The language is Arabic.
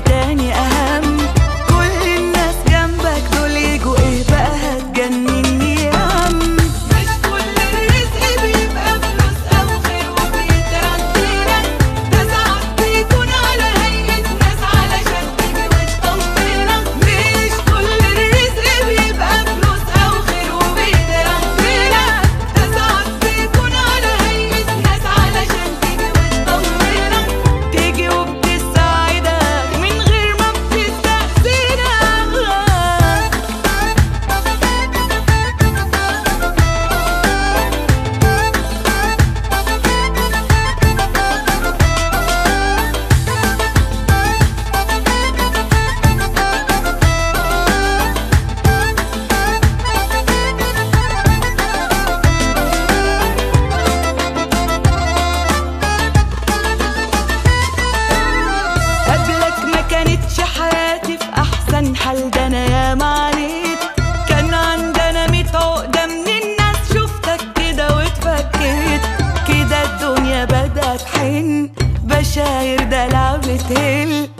تاني أهم احسن حال ده أنا يا معانيت كان عندنا ميت عقدة من الناس شفتك كده واتفكيت. كده الدنيا بدأت حن. بشاير دلع بتهل. أول